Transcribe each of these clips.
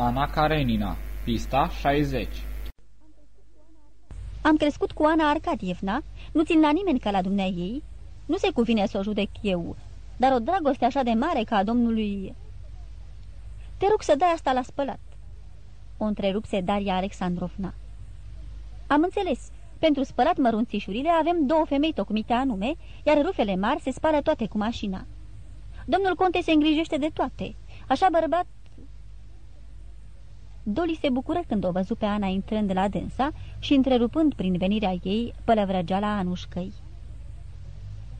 Ana Karenina Pista 60 Am crescut cu Ana Arcadievna, nu țin la nimeni ca la dumnea ei, nu se cuvine să o judec eu, dar o dragoste așa de mare ca a domnului... Te rog să dai asta la spălat. O întrerupse Daria Alexandrovna. Am înțeles. Pentru spălat mărunțișurile avem două femei tocmite anume, iar rufele mari se spală toate cu mașina. Domnul conte se îngrijește de toate. Așa bărbat Doli se bucură când o văzu pe Ana intrând la dânsa și întrerupând prin venirea ei pălăvrăgeala anușcăi.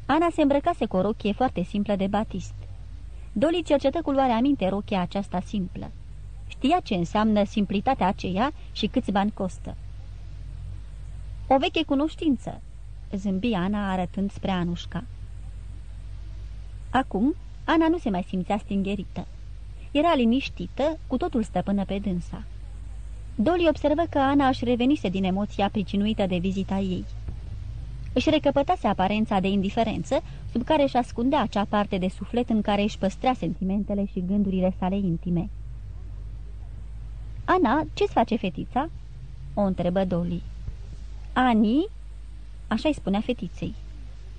Ana se îmbrăcase cu o rochie foarte simplă de batist. Doli cercetă cu luarea minte rochia aceasta simplă. Știa ce înseamnă simplitatea aceea și câți bani costă. O veche cunoștință, zâmbi Ana arătând spre Anușca. Acum, Ana nu se mai simțea stingherită. Era liniștită, cu totul stăpână pe dânsa. Doli observă că Ana își revenise din emoția pricinuită de vizita ei. Își recăpătase aparența de indiferență, sub care își ascundea acea parte de suflet în care își păstrea sentimentele și gândurile sale intime. Ana, ce-ți face fetița?" o întrebă Doli. Ani?" așa-i spunea fetiței.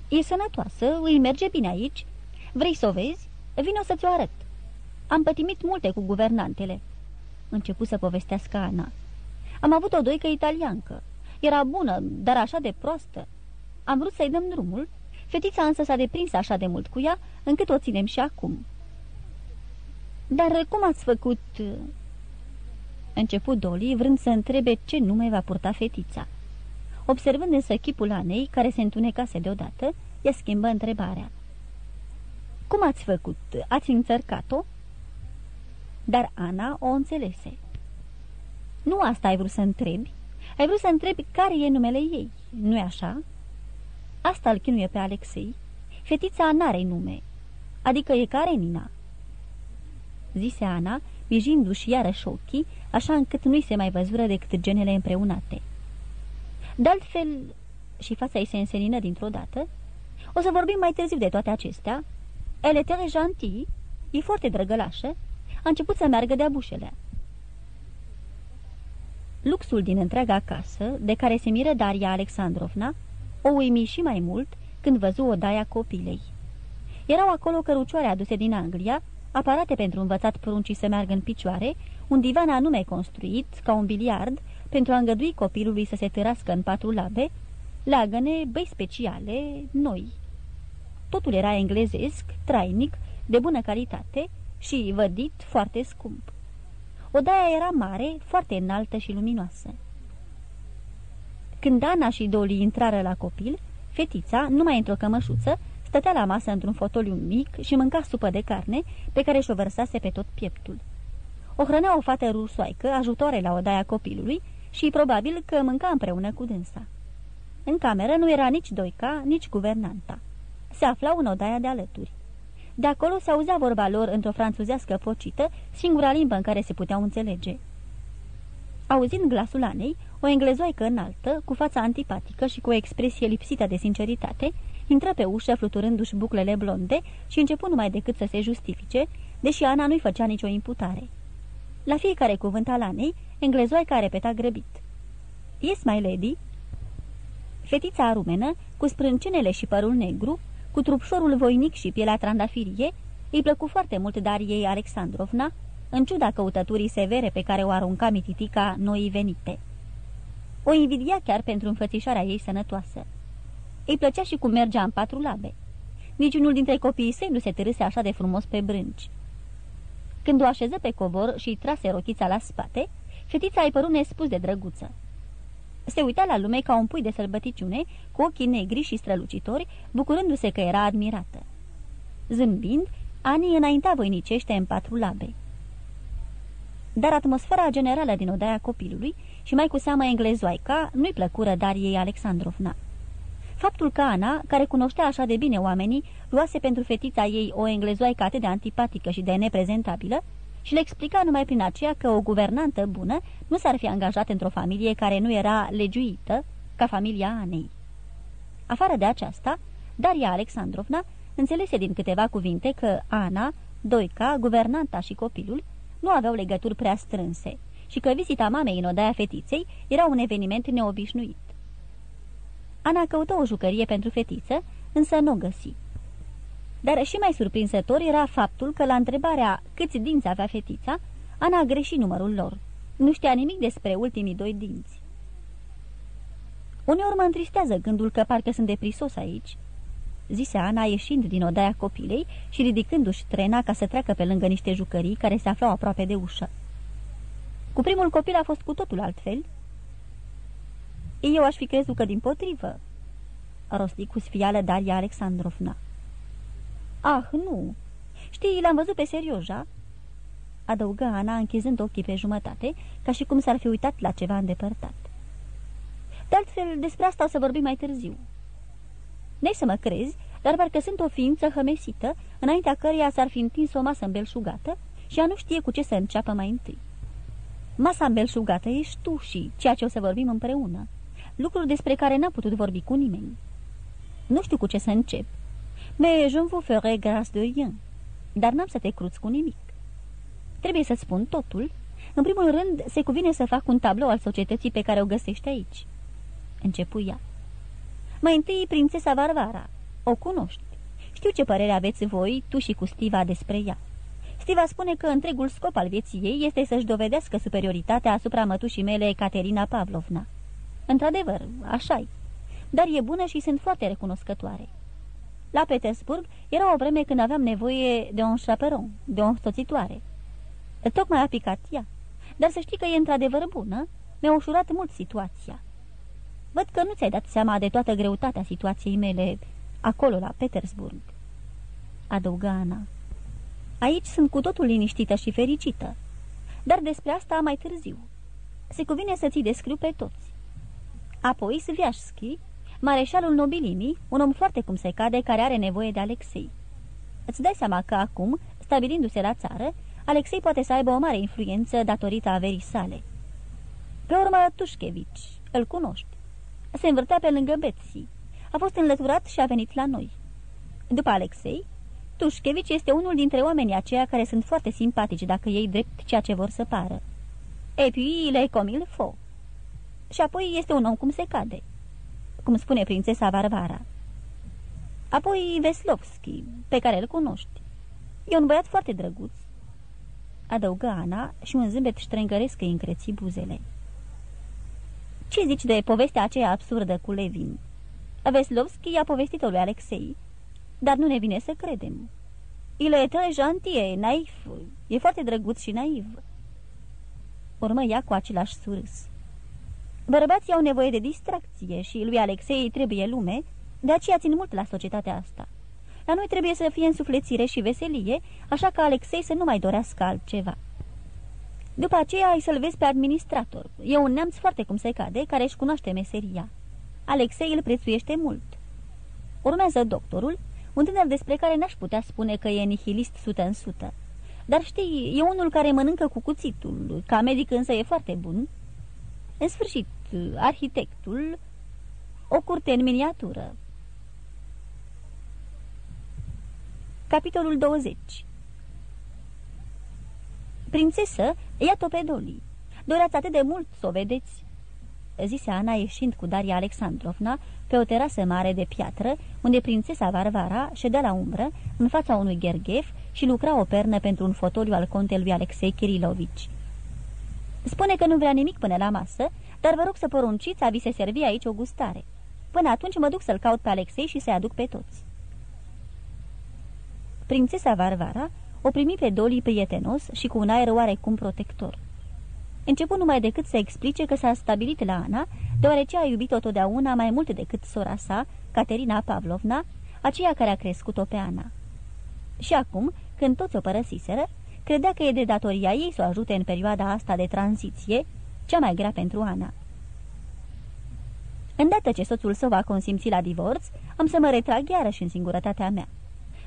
E sănătoasă, îi merge bine aici. Vrei să o vezi? Vino să ți-o arăt." Am pătimit multe cu guvernantele." Începu să povestească Ana. Am avut o doică italiancă. Era bună, dar așa de proastă. Am vrut să-i dăm drumul. Fetița însă s-a deprins așa de mult cu ea, încât o ținem și acum." Dar cum ați făcut?" Început Doli, vrând să întrebe ce nume va purta fetița. Observând însă chipul Anei, care se întunecase deodată, ea schimbă întrebarea. Cum ați făcut? Ați înțărcat-o?" Dar Ana o înțelese. Nu asta ai vrut să întrebi? Ai vrut să întrebi care e numele ei, nu-i așa?" Asta îl chinuie pe Alexei. Fetița n-are nume, adică e Karenina." Zise Ana, mijindu-și iarăși ochii, așa încât nu-i se mai văzură decât genele împreunate. De altfel, și fața ei se însenină dintr-o dată, o să vorbim mai târziu de toate acestea. Elle était gentille, e foarte drăgălașă, a început să meargă de-a bușele. Luxul din întreaga casă, de care se miră Daria Alexandrovna, o uimi și mai mult când văzu odaia copilei. Erau acolo cărucioare aduse din Anglia, aparate pentru învățat pruncii să meargă în picioare, un divan anume construit, ca un biliard, pentru a îngădui copilului să se târască în patru labe, leagăne, băi speciale, noi. Totul era englezesc, trainic, de bună calitate, și vădit foarte scump. Odaia era mare, foarte înaltă și luminoasă. Când Ana și Doli intrară la copil, fetița, numai într-o cămășuță, stătea la masă într-un fotoliu mic și mânca supă de carne pe care și-o vărsase pe tot pieptul. O hrănea o fată rusoaică, ajutoare la odaia copilului și probabil că mânca împreună cu dânsa. În cameră nu era nici Doica, nici guvernanta. Se aflau în odaia de alături. De acolo se auzea vorba lor într-o franțuzească focită, singura limbă în care se puteau înțelege. Auzind glasul Anei, o englezoaică înaltă, cu fața antipatică și cu o expresie lipsită de sinceritate, intră pe ușă fluturându-și buclele blonde și începu numai decât să se justifice, deși Ana nu-i făcea nicio imputare. La fiecare cuvânt al Anei, englezoaica repeta grăbit. Yes, my lady?" Fetița arumenă, cu sprâncenele și părul negru, cu trupșorul voinic și pielea trandafirie, îi plăcu foarte mult Dariei Alexandrovna, în ciuda căutăturii severe pe care o arunca mititica noii venite. O invidia chiar pentru înfățișarea ei sănătoasă. Îi plăcea și cum mergea în patru labe. Niciunul dintre copiii săi nu se târâse așa de frumos pe brânci. Când o așeză pe covor și îi trase rochița la spate, fetița îi păru nespus de drăguță. Se uita la lume ca un pui de sălbăticiune, cu ochii negri și strălucitori, bucurându-se că era admirată. Zâmbind, Ani înainta voinicește în patru labe. Dar atmosfera generală din odaia copilului și mai cu seamă englezoaica nu-i plăcură Dariei Alexandrovna. Faptul că Ana, care cunoștea așa de bine oamenii, luase pentru fetița ei o englezoaică atât de antipatică și de neprezentabilă, și le explica numai prin aceea că o guvernantă bună nu s-ar fi angajat într-o familie care nu era legiuită, ca familia Anei. Afară de aceasta, Daria Alexandrovna înțelese din câteva cuvinte că Ana, Doica, guvernanta și copilul nu aveau legături prea strânse și că vizita mamei în odaia fetiței era un eveniment neobișnuit. Ana căută o jucărie pentru fetiță, însă nu o găsi. Dar și mai surprinzător era faptul că la întrebarea câți dinți avea fetița, Ana a greșit numărul lor. Nu știa nimic despre ultimii doi dinți. Uneori mă întristează gândul că parcă sunt deprisos aici, zise Ana ieșind din odaia copilei și ridicându-și trena ca să treacă pe lângă niște jucării care se aflau aproape de ușă. Cu primul copil a fost cu totul altfel. Eu aș fi crezut că din potrivă, rosti cu sfială Daria Alexandrovna. Ah, nu! Știi, l-am văzut pe serioja?" adăugă Ana, închizând ochii pe jumătate, ca și cum s-ar fi uitat la ceva îndepărtat. De altfel, despre asta o să vorbim mai târziu. Nei să mă crezi, dar parcă sunt o ființă hămesită, înaintea căreia s-ar fi întins o masă îmbelșugată și ea nu știe cu ce să înceapă mai întâi. Masa îmbelșugată ești tu și ceea ce o să vorbim împreună. Lucruri despre care n-am putut vorbi cu nimeni. Nu știu cu ce să încep. Mais je vous ferai grâce de rien. Dar n-am să te cruți cu nimic. Trebuie să spun totul. În primul rând, se cuvine să fac un tablou al societății pe care o găsești aici. Începu ea. Mai întâi, prințesa Varvara. O cunoști. Știu ce părere aveți voi, tu și cu Stiva, despre ea. Stiva spune că întregul scop al vieții ei este să-și dovedească superioritatea asupra mătușii mele, Caterina Pavlovna. Într-adevăr, așa -i. Dar e bună și sunt foarte recunoscătoare. La Petersburg era o vreme când aveam nevoie de un chaperon, de o soțitoare. Tocmai a picat ea. Dar să știi că e într-adevăr bună, mi-a ușurat mult situația. Văd că nu ți-ai dat seama de toată greutatea situației mele acolo, la Petersburg. Adăugă Ana. Aici sunt cu totul liniștită și fericită. Dar despre asta mai târziu. Se cuvine să ți descriu pe toți. Apoi Sviașski, mareșalul nobilimii, un om foarte cum se cade, care are nevoie de Alexei. Îți dai seama că acum, stabilindu-se la țară, Alexei poate să aibă o mare influență datorită averii sale. Pe urmă, Tușchevici, îl cunoști. Se învârtea pe lângă Betsy. A fost înlăturat și a venit la noi. După Alexei, Tușchevici este unul dintre oamenii aceia care sunt foarte simpatici dacă ei drept ceea ce vor să pară. Et puis, le comme il faut. Și apoi este un om cum se cade, cum spune prințesa Varvara. Apoi Veslovski, pe care îl cunoști. E un băiat foarte drăguț. Adăugă Ana și un zâmbet ștrengăresc îi încreți buzele. Ce zici de povestea aceea absurdă cu Levin? Veslovski i-a povestit-o lui Alexei, dar nu ne vine să credem. Il est très gentil, naif, e foarte drăguț și naiv. Urmă ea cu același surâs. Bărbații au nevoie de distracție și lui Alexei trebuie lume, de aceea țin mult la societatea asta. La noi trebuie să fie însuflețire și veselie, așa că Alexei să nu mai dorească altceva. După aceea ai să-l vezi pe administrator. E un neamț foarte cum se cade, care își cunoaște meseria. Alexei îl prețuiește mult. Urmează doctorul, un tânăr despre care n-aș putea spune că e nihilist sută în sută. Dar știi, e unul care mănâncă cu cuțitul, ca medic însă e foarte bun. În sfârșit, arhitectul, o curte în miniatură. Capitolul 20 Prințesă, ia-o pe Doli. Doreați atât de mult să o vedeți?" zise Ana ieșind cu Daria Alexandrovna pe o terasă mare de piatră, unde prințesa Varvara ședea la umbră, în fața unui gherghef și lucra o pernă pentru un fotoliu al contelui Alexei Kirilovici. Spune că nu vrea nimic până la masă, dar vă rog să porunciți a vi se servi aici o gustare. Până atunci mă duc să-l caut pe Alexei și să-i aduc pe toți." Prințesa Varvara o primi pe Doli prietenos și cu un aer oarecum protector. Începu numai decât să explice că s-a stabilit la Ana, deoarece a iubit-o totdeauna mai mult decât sora sa, Caterina Pavlovna, aceea care a crescut-o pe Ana. Și acum, când toți o părăsiseră, credea că e de datoria ei să o ajute în perioada asta de tranziție, cea mai grea pentru Ana. Îndată ce soțul său va consimți la divorț, am să mă retrag iarăși în singurătatea mea.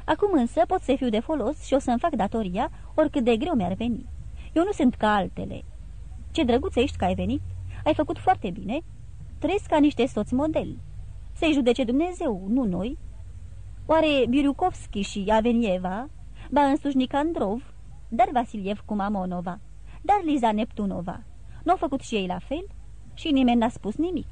Acum însă pot să fiu de folos și o să-mi fac datoria, oricât de greu mi-ar veni. Eu nu sunt ca altele. Ce drăguță ești că ai venit. Ai făcut foarte bine. Trăiesc ca niște soți model. Să-i judece Dumnezeu, nu noi. Oare Birukovski și Avenieva, ba însuși Nicandrov, dar Vasiliev cu Mamonova, dar Liza Neptunova. Nu au făcut și ei la fel? Și nimeni n-a spus nimic.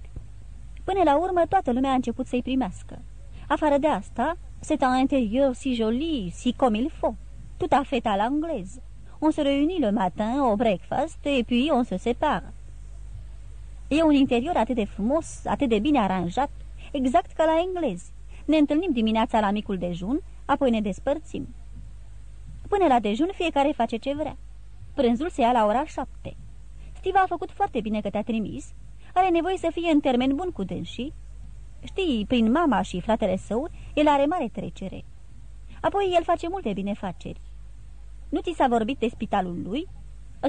Până la urmă, toată lumea a început să-i primească. Afară de asta, c'est un intérieur si joli, si comme il faut, tout à fait à l'anglaise. On se réunit le matin au breakfast et puis on se sépare. E un interior atât de frumos, atât de bine aranjat, exact ca la englezi. Ne întâlnim dimineața la micul dejun, apoi ne despărțim. Până la dejun fiecare face ce vrea. Prânzul se ia la ora șapte. Steve a făcut foarte bine că te-a trimis. Are nevoie să fie în termen bun cu dânsii. Știi, prin mama și fratele său, el are mare trecere. Apoi el face multe binefaceri. Nu ți s-a vorbit de spitalul lui?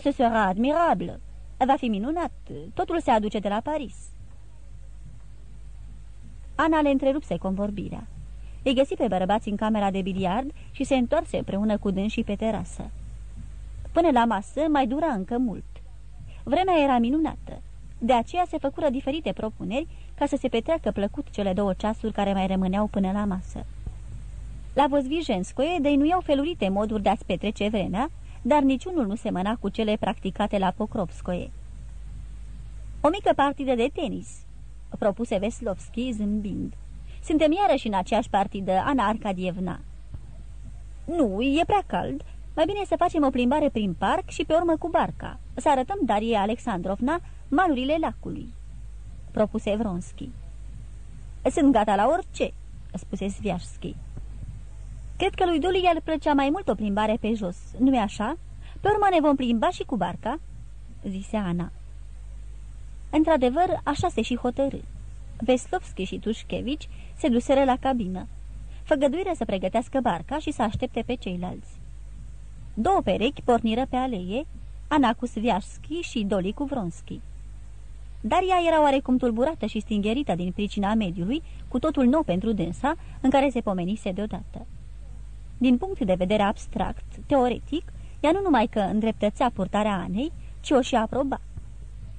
Ce sera admirabil. Va fi minunat. Totul se aduce de la Paris. Ana le întrerupse convorbirea. Îi găsi pe bărbați în camera de biliard și se întoarse împreună cu dânsii pe terasă. Până la masă mai dura încă mult. Vremea era minunată. De aceea se făcură diferite propuneri ca să se petreacă plăcut cele două ceasuri care mai rămâneau până la masă. La Vozvijenskoe dăinuiau felurite moduri de a-ți petrece vremea, dar niciunul nu semăna cu cele practicate la Pokrovskoe. O mică partidă de tenis, propuse Veslovski zâmbind. Suntem iarăși în aceeași partidă, Ana Arcadievna." Nu, e prea cald. Mai bine să facem o plimbare prin parc și pe urmă cu barca. Să arătăm Darie Alexandrovna malurile lacului." Propuse Vronski. Sunt gata la orice," spuse Sviașski. Cred că lui Duli i-ar plăcea mai mult o plimbare pe jos, nu-i așa? Pe urmă ne vom plimba și cu barca?" zise Ana. Într-adevăr, așa se și hotărâ. Veslovski și Tușchevici se duseră la cabină. Făgăduire să pregătească barca și să aștepte pe ceilalți. Două perechi porniră pe aleie, Ana cu Sviașski și Doli cu Vronski. Daria era oarecum tulburată și stingherită din pricina mediului, cu totul nou pentru dânsa, în care se pomenise deodată. Din punct de vedere abstract, teoretic, ea nu numai că îndreptățea purtarea Anei, ci o și aproba.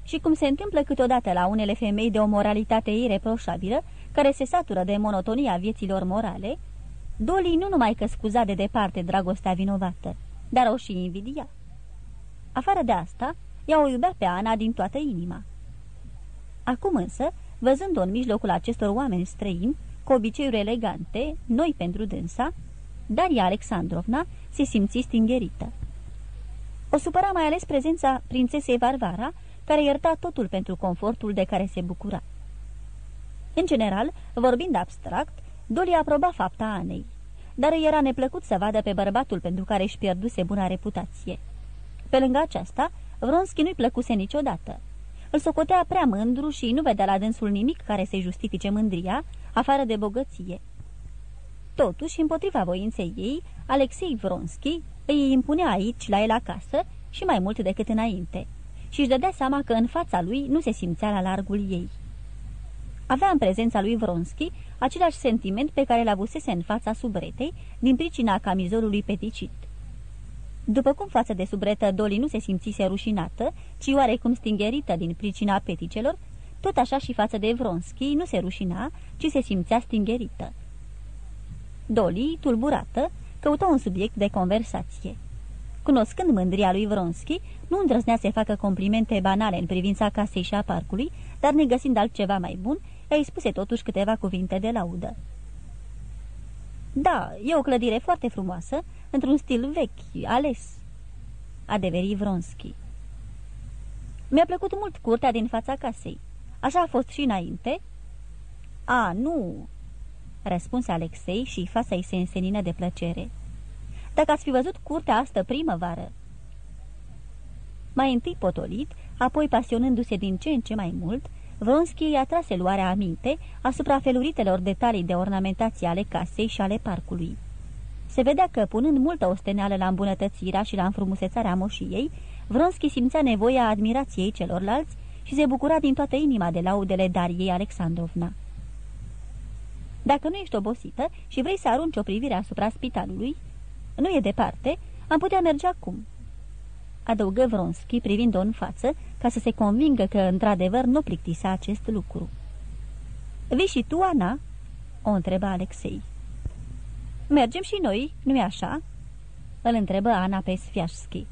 Și cum se întâmplă câteodată la unele femei de o moralitate ireproșabilă, care se satură de monotonia vieților morale, Dolly nu numai că scuza de departe dragostea vinovată, dar o și invidia. Afară de asta, ea o iubea pe Ana din toată inima. Acum însă, văzând-o în mijlocul acestor oameni străini, cu obiceiuri elegante, noi pentru dânsa, Daria Alexandrovna se simți stingerită. O supăra mai ales prezența prințesei Varvara, care ierta totul pentru confortul de care se bucura. În general, vorbind abstract, Dolly aproba fapta Anei, dar era neplăcut să vadă pe bărbatul pentru care își pierduse buna reputație. Pe lângă aceasta, Vronski nu-i plăcuse niciodată. Îl socotea prea mândru și nu vedea la dânsul nimic care să-i justifice mândria, afară de bogăție. Totuși, împotriva voinței ei, Alexei Vronski îi impunea aici, la el acasă, și mai mult decât înainte, și își dădea seama că în fața lui nu se simțea la largul ei. Avea în prezența lui Vronski același sentiment pe care l-avusese în fața subretei, din pricina camizolului peticit. După cum față de subretă Doli nu se simțise rușinată, ci oarecum stingerită din pricina peticelor, tot așa și față de Vronski nu se rușina, ci se simțea stingerită. Doli, tulburată, căută un subiect de conversație. Cunoscând mândria lui Vronski, nu îndrăznea să facă complimente banale în privința casei și a parcului, dar negăsind altceva mai bun, îi spuse totuși câteva cuvinte de laudă. Da, e o clădire foarte frumoasă, într-un stil vechi, ales," adeveri Vronski. Mi-a plăcut mult curtea din fața casei. Așa a fost și înainte?" A, nu," răspunse Alexei și fața ei se însenină de plăcere. Dacă ați fi văzut curtea asta primăvară." Mai întâi potolit, apoi pasionându-se din ce în ce mai mult, Vronski i-a trase luarea aminte asupra feluritelor detalii de ornamentație ale casei și ale parcului. Se vedea că, punând multă osteneală la îmbunătățirea și la înfrumusețarea moșiei, Vronski simțea nevoia admirației celorlalți și se bucura din toată inima de laudele Dariei Alexandrovna. Dacă nu ești obosită și vrei să arunci o privire asupra spitalului, nu e departe, am putea merge acum." Adăugă Vronski privind-o în față, ca să se convingă că, într-adevăr, nu plictisea acest lucru. Vii și tu, Ana?" o întreba Alexei. Mergem și noi, nu-i așa?" îl întrebă Ana pe Sviașski.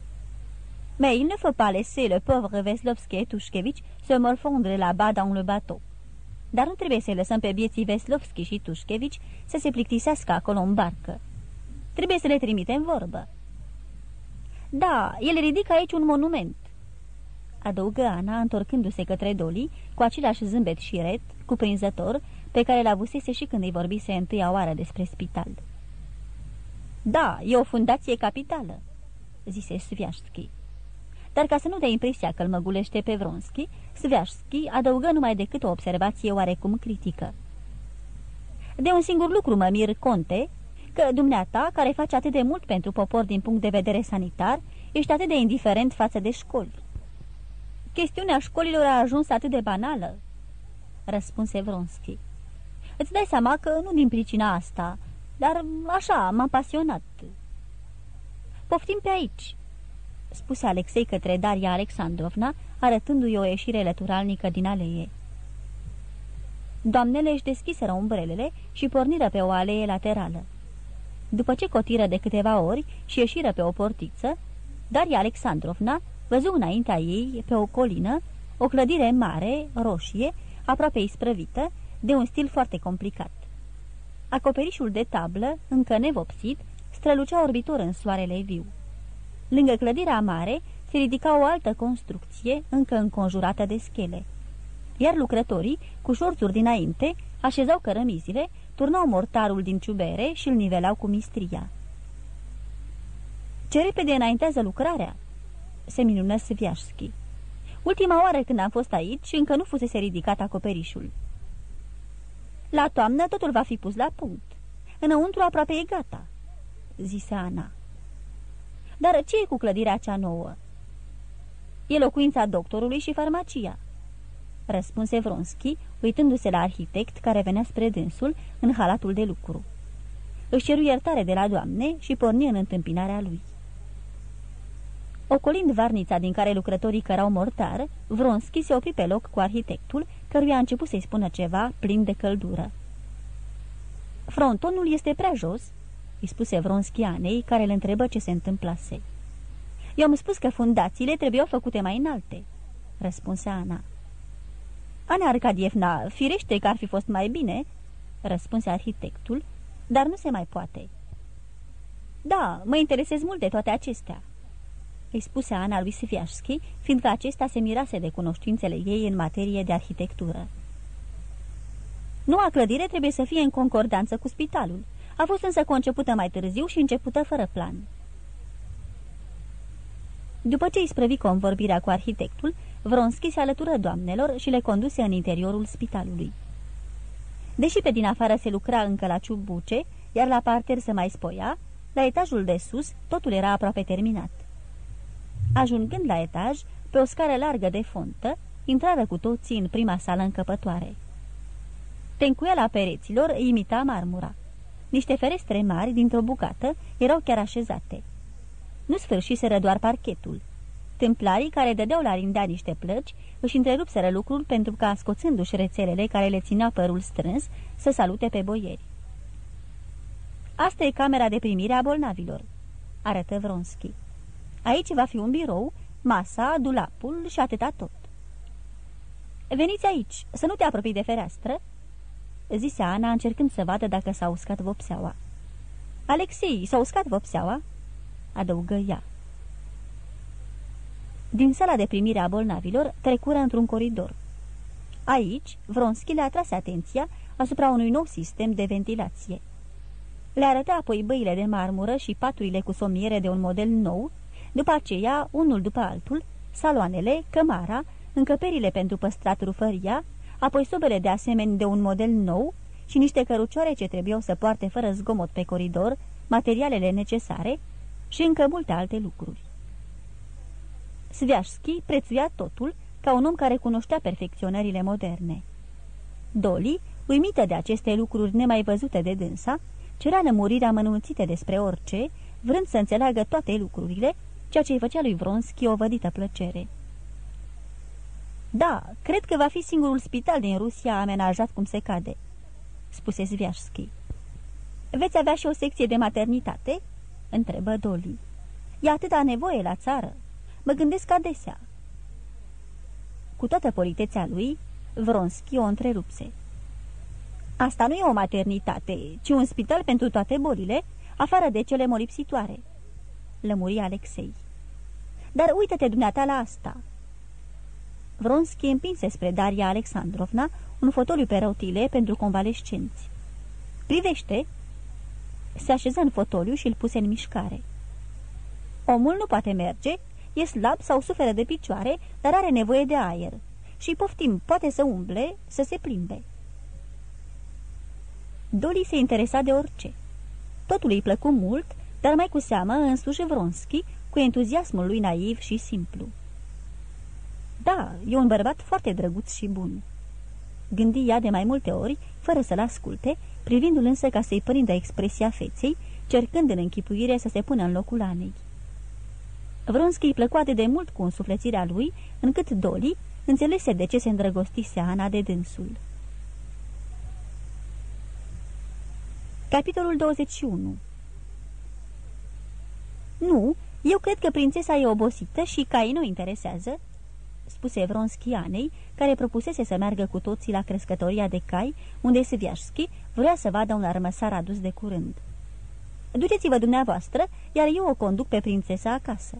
Mais il ne faut pas laisser le pauvre Veslovski et Tushkevich se morfondre là-bas dans le bateau. Dar nu trebuie să-i lăsăm pe bieții Veslovski și Tushkevici să se plictisească acolo în barcă. Trebuie să le trimitem vorbă. Da, el ridică aici un monument, adăugă Ana, întorcându-se către Doli, cu același zâmbet șiret, cuprinzător, pe care l-avusese și când îi vorbise întâia oară despre spital. Da, e o fundație capitală," zise Sviașski. Dar ca să nu dea impresia că îl măgulește pe Vronski, Sviașski adăugă numai decât o observație oarecum critică. De un singur lucru mă mir, conte, că dumneata, care face atât de mult pentru popor din punct de vedere sanitar, ești atât de indiferent față de școli. Chestiunea școlilor a ajuns atât de banală, răspunse Vronski. Îți dai seama că nu din pricina asta, dar așa, m-am pasionat. Poftim pe aici, spuse Alexei către Daria Alexandrovna, arătându-i o ieșire lăturalnică din alee. Doamnele își deschiseră umbrelele și porniră pe o alee laterală. După ce cotiră de câteva ori și ieșiră pe o portiță, Daria Alexandrovna văzu înaintea ei, pe o colină, o clădire mare, roșie, aproape isprăvită, de un stil foarte complicat. Acoperișul de tablă, încă nevopsit, strălucea orbitor în soarele viu. Lângă clădirea mare se ridica o altă construcție, încă înconjurată de schele. Iar lucrătorii, cu șorțuri dinainte, așezau cărămizile, turnau mortarul din ciubere și îl nivelau cu mistria. Ce repede înaintează lucrarea!" se minună Sviașski. Ultima oară când am fost aici, încă nu fusese ridicat acoperișul. La toamnă totul va fi pus la punct. Înăuntru aproape e gata, zise Ana. Dar ce e cu clădirea cea nouă? E locuința doctorului și farmacia, răspunse Vronski, uitându-se la arhitect care venea spre dânsul în halatul de lucru. Își ceru iertare de la doamne și porni în întâmpinarea lui. Ocolind varnița din care lucrătorii cărau mortar, Vronski se opri pe loc cu arhitectul, căruia a început să-i spună ceva plin de căldură. Frontonul este prea jos," îi spuse Vronski Anei, care îl întrebă ce se întâmplase. Eu am spus că fundațiile trebuiau făcute mai înalte," răspunse Ana. Ana Arcadievna, firește că ar fi fost mai bine," răspunse arhitectul, dar nu se mai poate." Da, mă interesez mult de toate acestea," îi spuse Ana lui Sifiașski, fiindcă acesta se mirase de cunoștințele ei în materie de arhitectură. Noua clădire trebuie să fie în concordanță cu spitalul. A fost însă concepută mai târziu și începută fără plan. După ce îi sprăvi convorbirea cu arhitectul, Vronski se alătură doamnelor și le conduse în interiorul spitalului. Deși pe din afară se lucra încă la ciubuce, iar la parter se mai spoia, la etajul de sus totul era aproape terminat. Ajungând la etaj, pe o scară largă de fontă, intrară cu toții în prima sală încăpătoare. Tencuiala pereților imita marmura. Niște ferestre mari, dintr-o bucată, erau chiar așezate. Nu sfârșiseră doar parchetul. Templarii care dădeau la rindea niște plăci își întrerupseră lucrul pentru ca, scoțându-și rețelele care le ținea părul strâns, să salute pe boieri. Asta e camera de primire a bolnavilor," arătă Vronski. Aici va fi un birou, masa, dulapul și atâta tot. Veniți aici, să nu te apropii de fereastră," zise Ana, încercând să vadă dacă s-a uscat vopseaua. Alexei, s-a uscat vopseaua?" adăugă ea. Din sala de primire a bolnavilor trecură într-un coridor. Aici, Vronski le atrase atenția asupra unui nou sistem de ventilație. Le arăta apoi băile de marmură și paturile cu somiere de un model nou, după aceea, unul după altul, saloanele, cămara, încăperile pentru păstrat rufăria, apoi sobele de asemenea de un model nou și niște cărucioare ce trebuiau să poarte fără zgomot pe coridor, materialele necesare și încă multe alte lucruri. Sviașski prețuia totul ca un om care cunoștea perfecționările moderne. Doli, uimită de aceste lucruri nemai văzute de dânsa, cerea lămurirea mănunțite despre orice, vrând să înțeleagă toate lucrurile ceea ce îi făcea lui Vronski o vădită plăcere. Da, cred că va fi singurul spital din Rusia amenajat cum se cade," spuse Zviașski. Veți avea și o secție de maternitate?" întrebă Dolly. E atâta nevoie la țară. Mă gândesc adesea. Cu toată politețea lui, Vronski o întrerupse. Asta nu e o maternitate, ci un spital pentru toate bolile, afară de cele molipsitoare. Lămuri Alexei. Dar uită-te dumneata la asta. Vronski împinse spre Daria Alexandrovna un fotoliu pe rotile pentru convalescenți. Privește! Se așeză în fotoliu și îl puse în mișcare. Omul nu poate merge, e slab sau suferă de picioare, dar are nevoie de aer. Și poftim, poate să umble, să se plimbe. Dolly se interesa de orice. Totul îi plăcu mult, dar mai cu seamă însuși Vronski, cu entuziasmul lui naiv și simplu. Da, e un bărbat foarte drăguț și bun. Gândi ea de mai multe ori, fără să-l asculte, privindu-l însă ca să-i prindă expresia feței, cercând în închipuire să se pună în locul Anei. Vronski îi plăcu atât de mult cu însuflețirea lui, încât Doli înțelese de ce se îndrăgostise Ana de dânsul. Capitolul 21 Nu, eu cred că prințesa e obosită și cai nu interesează, spuse Vronski Anei, care propusese să meargă cu toții la crescătoria de cai, unde Sviașski vrea să vadă un armăsar adus de curând. Duceți-vă dumneavoastră, iar eu o conduc pe prințesa acasă.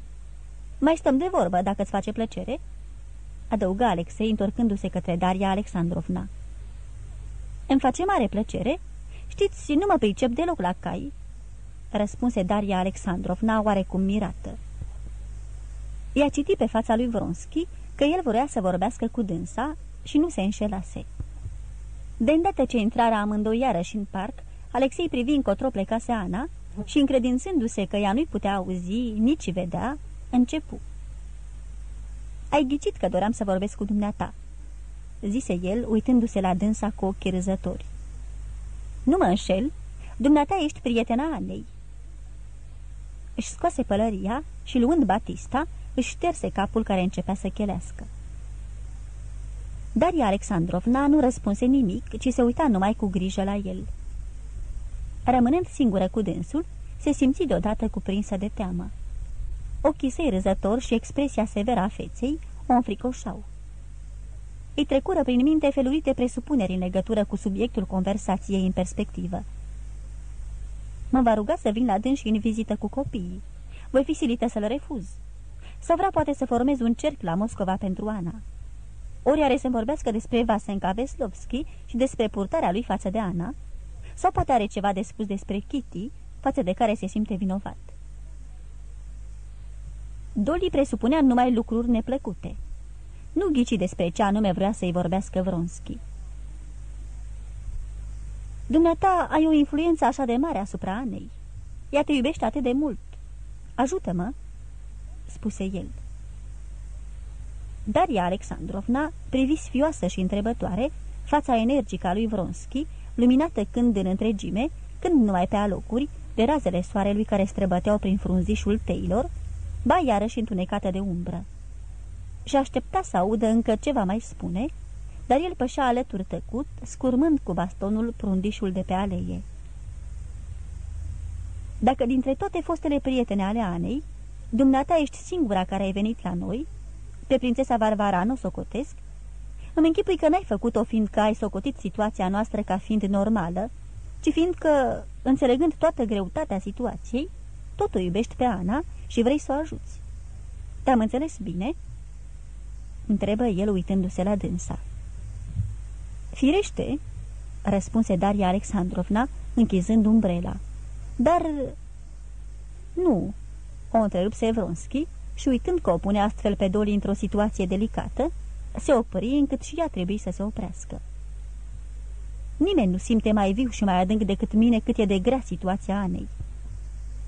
Mai stăm de vorbă, dacă îți face plăcere?" adăuga Alexei, întorcându-se către Daria Alexandrovna. Îmi face mare plăcere. Știți, nu mă pricep deloc la cai." răspunse Daria Alexandrovna oarecum mirată. I-a citit pe fața lui Vronski că el vrea să vorbească cu dânsa și nu se înșelase. De îndată ce intrarea amândoi iarăși în parc, Alexei privi încotro plecase Ana și, încredințându-se că ea nu-i putea auzi, nici vedea, începu. Ai ghicit că doream să vorbesc cu dumneata," zise el, uitându-se la dânsa cu ochii râzători. Nu mă înșel, dumneata ești prietena Anei." Își scoase pălăria și, luând Batista, își șterse capul care începea să chelească. Daria Alexandrovna nu răspunse nimic, ci se uita numai cu grijă la el. Rămânând singură cu dânsul, se simți deodată cuprinsă de teamă. Ochii săi râzători și expresia severă a feței o înfricoșau. Îi trecură prin minte felurite presupuneri în legătură cu subiectul conversației în perspectivă. Mă va ruga să vin la dâns și în vizită cu copiii. Voi fi silită să-l refuz. Sau vrea poate să formez un cerc la Moscova pentru Ana. Ori are să vorbească despre Vasenka Veslovski și despre purtarea lui față de Ana, sau poate are ceva de spus despre Kitty, față de care se simte vinovat. Dolly presupunea numai lucruri neplăcute. Nu ghici despre ce anume vrea să-i vorbească Vronski. Dumneata ai o influență așa de mare asupra Anei. Ea te iubește atât de mult. Ajută-mă!" spuse el. Daria Alexandrovna privi sfioasă și întrebătoare fața energică a lui Vronski, luminată când în întregime, când numai pe alocuri, de razele soarelui care străbăteau prin frunzișul teilor, ba iarăși întunecată de umbră. Și aștepta să audă încă ce va mai spune, dar el pășea alături tăcut, scurmând cu bastonul prundișul de pe aleie. Dacă dintre toate fostele prietene ale Anei, dumneata ești singura care ai venit la noi, pe prințesa Varvara nu socotesc, îmi închipui că n-ai făcut-o fiindcă ai socotit situația noastră ca fiind normală, ci fiindcă, înțelegând toată greutatea situației, tot o iubești pe Ana și vrei să o ajuți. Te-am înțeles bine?" întrebă el uitându-se la dânsa. Firește," răspunse Daria Alexandrovna, închizând umbrela. Dar... Nu," o întrerupse Vronski și uitând că o pune astfel pe Doli într-o situație delicată, se opri încât și ea trebuie să se oprească. Nimeni nu simte mai viu și mai adânc decât mine cât e de grea situația Anei.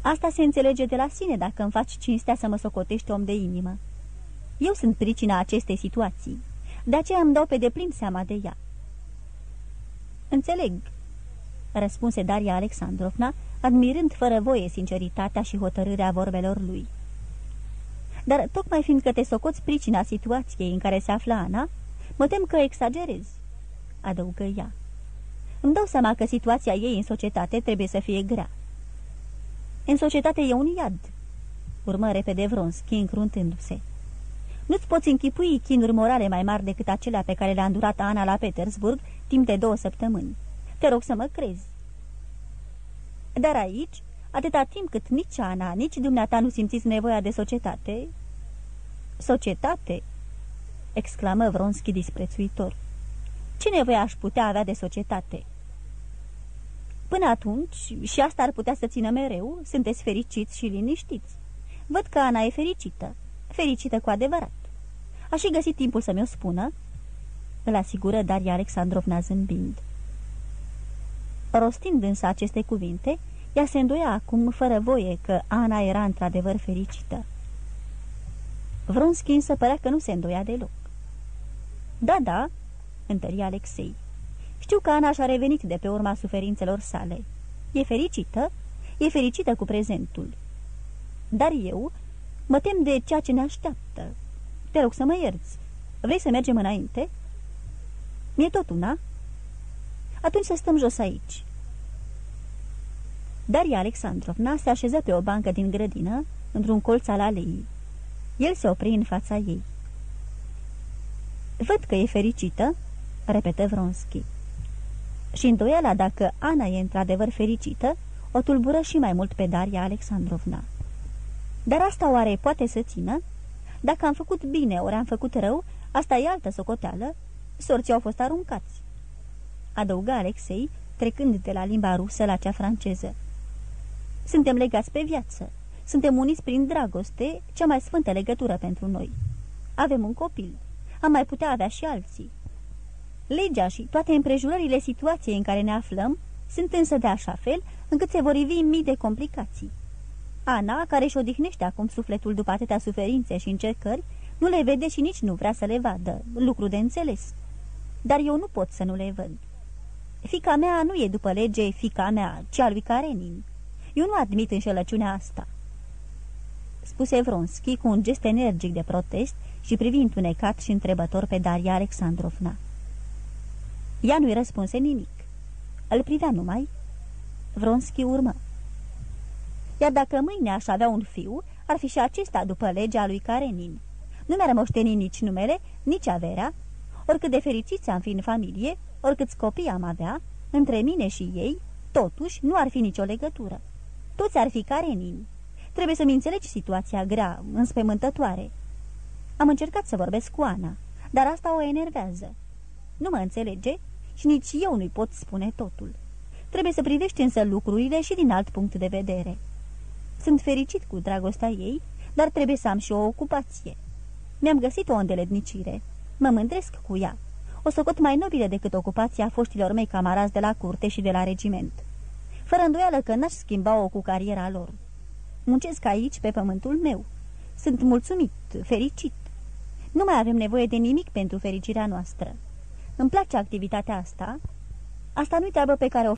Asta se înțelege de la sine dacă îmi faci cinstea să mă socotești om de inimă. Eu sunt pricina acestei situații, de aceea îmi dau pe deplin seama de ea. Înțeleg, răspunse Daria Alexandrovna, admirând fără voie sinceritatea și hotărârea vorbelor lui. Dar tocmai fiindcă te socoți pricina situației în care se află Ana, mă tem că exagerezi, adăugă ea. Îmi dau seama că situația ei în societate trebuie să fie grea. În societate e un iad, urmă repede Vronski, încruntându-se. Nu-ți poți închipui chinuri morale mai mari decât acelea pe care le-a îndurat Ana la Petersburg timp de două săptămâni. Te rog să mă crezi. Dar aici, atâta timp cât nici Ana, nici dumneata nu simțiți nevoia de societate... Societate? exclamă Vronski disprețuitor. Ce nevoie aș putea avea de societate? Până atunci, și asta ar putea să țină mereu, sunteți fericiți și liniștiți. Văd că Ana e fericită, fericită cu adevărat. Aș și găsit timpul să mi-o spună, îl asigură Daria Alexandrovna zâmbind. Rostind însă aceste cuvinte, ea se îndoia acum fără voie că Ana era într-adevăr fericită. Vronski însă părea că nu se îndoia deloc. Da, da, întări Alexei. Știu că Ana și-a revenit de pe urma suferințelor sale. E fericită? E fericită cu prezentul. Dar eu mă tem de ceea ce ne așteaptă. Te rog să mă ierți. Vrei să mergem înainte?" Mi-e tot una?" Atunci să stăm jos aici." Daria Alexandrovna se așeză pe o bancă din grădină, într-un colț al aleii. El se opri în fața ei. Văd că e fericită," repetă Vronski. Și îndoiala dacă Ana e într-adevăr fericită, o tulbură și mai mult pe Daria Alexandrovna. Dar asta oare poate să țină? Dacă am făcut bine ori am făcut rău, asta e altă socoteală. Sorții au fost aruncați. Adăugă Alexei, trecând de la limba rusă la cea franceză. Suntem legați pe viață. Suntem uniți prin dragoste, cea mai sfântă legătură pentru noi. Avem un copil. Am mai putea avea și alții. Legea și toate împrejurările situației în care ne aflăm sunt însă de așa fel încât se vor ivi mii de complicații. Ana, care își odihnește acum sufletul după atâtea suferințe și încercări, nu le vede și nici nu vrea să le vadă, lucru de înțeles. Dar eu nu pot să nu le văd. Fica mea nu e după lege fica mea, ci a lui Karenin. Eu nu admit înșelăciunea asta. Spuse Vronski cu un gest energic de protest și privind unecat și întrebător pe Daria Alexandrovna. Ea nu-i răspunse nimic. Îl privea numai. Vronski urmă. Iar dacă mâine aș avea un fiu, ar fi și acesta după legea lui Karenin. Nu mi-ar moșteni nici numele, nici averea. Oricât de fericiți am fi în familie, oricâți copii am avea, între mine și ei, totuși nu ar fi nicio legătură. Toți ar fi Karenin. Trebuie să-mi înțelegi situația grea, înspăimântătoare. Am încercat să vorbesc cu Ana, dar asta o enervează. Nu mă înțelege și nici eu nu-i pot spune totul. Trebuie să privești însă lucrurile și din alt punct de vedere. Sunt fericit cu dragostea ei, dar trebuie să am și o ocupație. Mi-am găsit o îndeletnicire. Mă mândresc cu ea. O socot mai nobilă decât ocupația foștilor mei camarazi de la curte și de la regiment. Fără îndoială că n-aș schimba-o cu cariera lor. Muncesc aici, pe pământul meu. Sunt mulțumit, fericit. Nu mai avem nevoie de nimic pentru fericirea noastră. Îmi place activitatea asta. Asta nu-i treabă pe care o